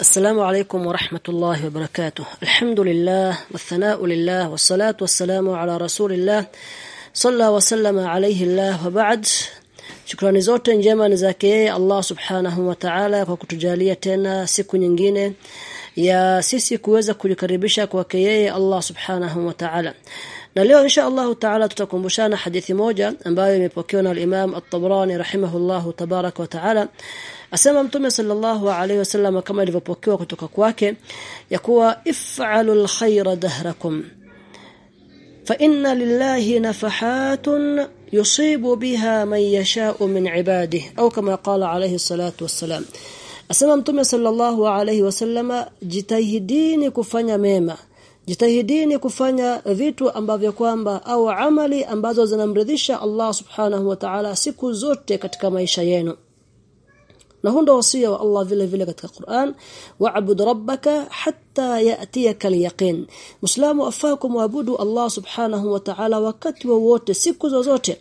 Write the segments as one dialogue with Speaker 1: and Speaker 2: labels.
Speaker 1: السلام عليكم ورحمة الله وبركاته. الحمد لله والثناء لله والصلاة والسلام على رسول الله صلى وسلم عليه الله وبعد. شكرا زوتين جما نزاكي الله سبحانه وتعالى وكتجالية تنا سيكو نجيني يا سيسي كويزا كل كربشا كوكيي الله سبحانه وتعالى. Na leo insha Allah ta'ala tutakumbushana hadithi moja ambayo imepokewa na al-Imam At-Tabrani rahimahullahu tabarak wa ta'ala. Asema mtume sallallahu alayhi wasallam kama ilivyopokewa kutoka kwake ya kuwa if'alul khayra dahrakum fa inna lillahi nafahatun yusibu biha man yasha'u min ibadihi au kama qala alayhi salatu wassalam. Asema mtume sallallahu alayhi wasallama jitahidini kufanya mema jitahidini kufanya vitu ambavyo kwamba au amali ambazo zinamridhisha Allah subhanahu wa ta'ala siku zote katika maisha yenu. Na hundo wasia wa Allah vile vile katika Qur'an wa'bud rabbaka hatta ya'tiyaka al-yaqin. Muslimu afakum kumwabudu Allah subhanahu wa ta'ala wakati wowote siku zozote.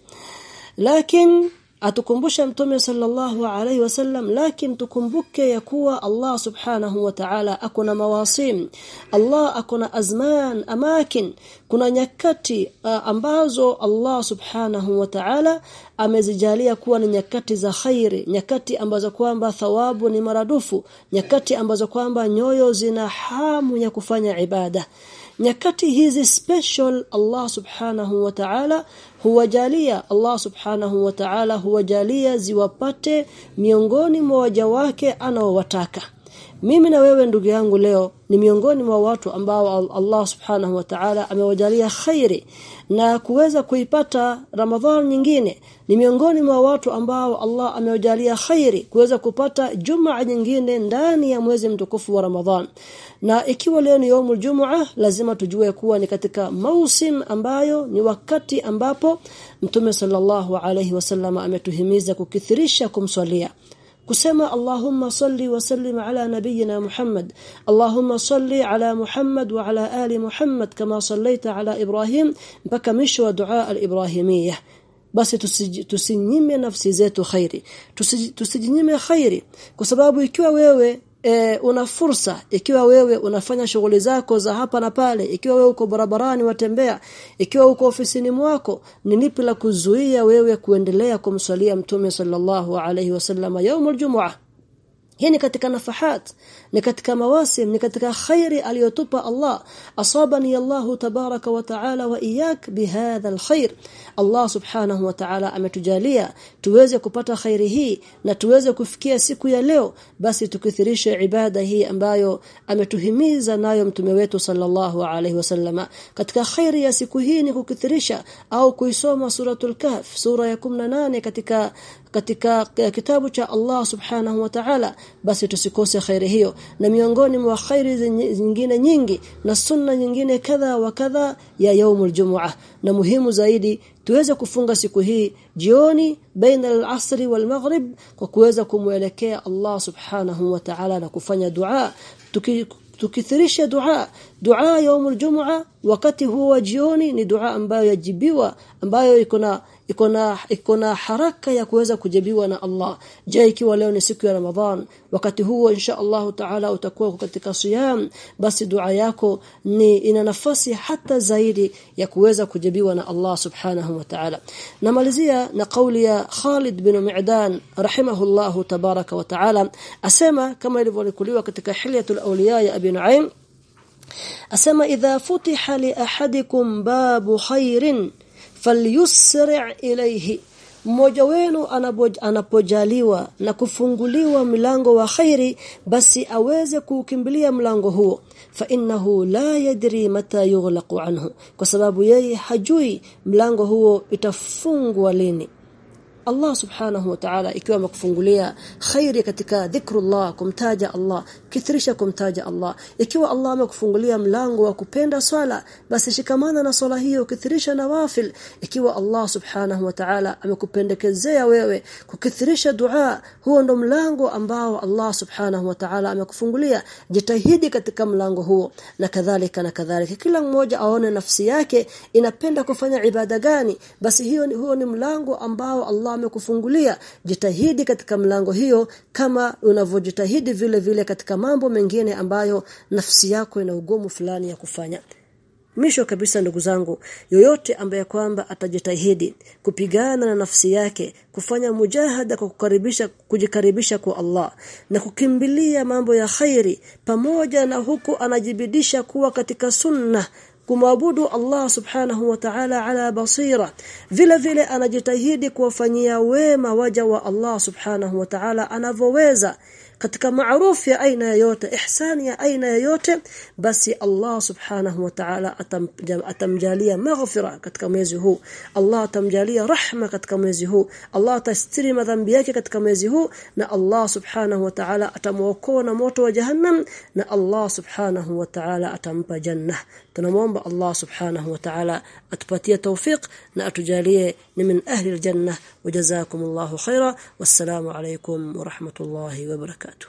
Speaker 1: Lakini atukumbusha mtume sallallahu alaihi wasallam lakini tukumbuke ya kuwa Allah subhanahu wa ta'ala akona mawasim. Allah akona azman amakin. Kuna nyakati uh, ambazo Allah subhanahu wa ta'ala amezijalia kuwa ni nyakati za khairi nyakati ambazo kwamba thawabu ni maradufu nyakati ambazo kwamba nyoyo zina hamu ya kufanya ibada nyakati hizi special Allah subhanahu wa ta'ala huwajalia Allah subhanahu wa ta'ala huwajalia ziwapate miongoni mwa waja wake anaowataka mimi na wewe ndugu yangu leo ni miongoni mwa watu ambao Allah subhanahu wa ta'ala amewajalia khairi na kuweza kuipata Ramadhan nyingine. Ni miongoni mwa watu ambao Allah amewajalia khairi kuweza kupata Jumaa nyingine ndani ya mwezi mtukufu wa Ramadhan. Na ikiwa leo ni yomul Jumaa lazima tujue kuwa ni katika mausim ambayo ni wakati ambapo Mtume sallallahu alayhi wasallam ametuhimiza kukithirisha kumswalia kusema Allahumma salli wa sallim ala nabiyyina Muhammad Allahumma salli ala Muhammad wa ala ali Muhammad kama sallaita ala Ibrahim mpaka mwisho wa dua al-Ibrahimiyya basi tusinyime nafsi zetu khairi tusijinyime khairi kwa sababu ikiwa wewe e, una fursa ikiwa wewe unafanya shughuli zako za hapa na pale ikiwa wewe uko barabarani watembea ikiwa uko ofisini mwako ni lipi la kuzuia wewe kuendelea kumswalia mtume sallallahu alaihi wasallam yaumul jumu'ah hii ni katika nafahat ni katika mawasim ni katika khairi aliyotupa Allah. Asabani Allah tabaraka wa taala wa iyak bihadha alkhair. Allah subhanahu wa ta'ala ametujalia tuweze kupata khairi hii na tuweze kufikia siku ya leo basi tukithirishe ibada hii ambayo ametuhimiza nayo mtume wetu sallallahu alaihi wasallama katika khairi ya siku hii ni kukithirisha au kuisoma suratul kahf sura ya 18 katika katika kitabu cha Allah subhanahu wa ta'ala basi tusikose khairi hiyo. Na miongoni mwa khairi zingine nyingi na sunna nyingine kadha wa kadha ya yaumul jumu'ah. Na muhimu zaidi tuweze kufunga siku hii jioni baina al-asri wal maghrib kwa kuweza kumuelekea Allah subhanahu wa ta'ala na kufanya dua. Tuki tukithirisha dua dua yaumul jumu'ah wakati huwa jioni ni dua ambayo yajibiwa ambayo iko na iko na iko na haraka ya kuweza kujibiwa na Allah. Je ikiwa leo ni siku ya Ramadhan wakati huo insha Allah Taala utakuwa katika siyam basi dua yako ni ina nafasi hata zaidi ya kuweza kujibiwa na Allah Subhanahu wa Ta'ala. Namalizia na kauli ya Khalid bin Mi'dan rahimahullah tabaraka wa Ta'ala. Asema kama ilivyokuliwa katika hilyatul awliya ya Abi Nu'aym asema idha futiha li ahadikum babu khairin falyusri' ilayhi. Mmoja wenu anapojaliwa na kufunguliwa mlango wa khairi basi aweze kuukimbilia mlango huo. Fa innahu la yadri mata yughlaqu anhu. Kwa sababu yeye hajui mlango huo itafungwa lini. Allah subhanahu wa ta'ala ikiwa amekufungulia khairi katika dhikrullah kumtaja Allah kithirisha kumtaja Allah. Ikiwa Allah amekufungulia mlango wa kupenda swala basi shikamana na swala hiyo kithirisha nawafil. Ikiwa Allah subhanahu wa ta'ala amekupendekezea wewe kukithirisha dua huo ndo mlango ambao Allah subhanahu wa ta'ala amekufungulia. Jitahidi katika mlango huo. Na kadhalika na kadhalika. Kila mmoja aone nafsi yake inapenda kufanya ibada gani basi hiyo ni huo ni mlango ambao Allah amekufungulia. Jitahidi katika mlango hiyo kama unavyojitahidi vile vile katika mambo mengine ambayo nafsi yako ina ugumu fulani ya kufanya. Mwisho kabisa ndugu zangu yoyote ambaye kwamba atajitahidi kupigana na nafsi yake kufanya mujahada kwa kukaribisha kujikaribisha kwa Allah na kukimbilia mambo ya khairi pamoja na huku anajibidisha kuwa katika sunna kumwabudu Allah subhanahu wa ta'ala ala basira vile vile anajitahidi kuwafanyia wema waja wa Allah subhanahu wa ta'ala anavoweza katika maarufu ya aina yoyote ihsani ya aina yoyote basi Allah subhanahu wa ta'ala atamjalia maghfira katika mwezi huu Allah atamjalia rahma katika mwezi huu Allah atastiri madhambi yake katika mwezi huu na Allah subhanahu wa ta'ala atamuokoa na moto wa jahannam na Allah subhanahu wa ta'ala atampa janna tunamwomba Allah subhanahu wa ta'ala atupatie tawfiq na atujalie ni min ahli aljanna wajazakumullahu khaira wassalamu alaykum wa rahmatullahi wa barakatuh gato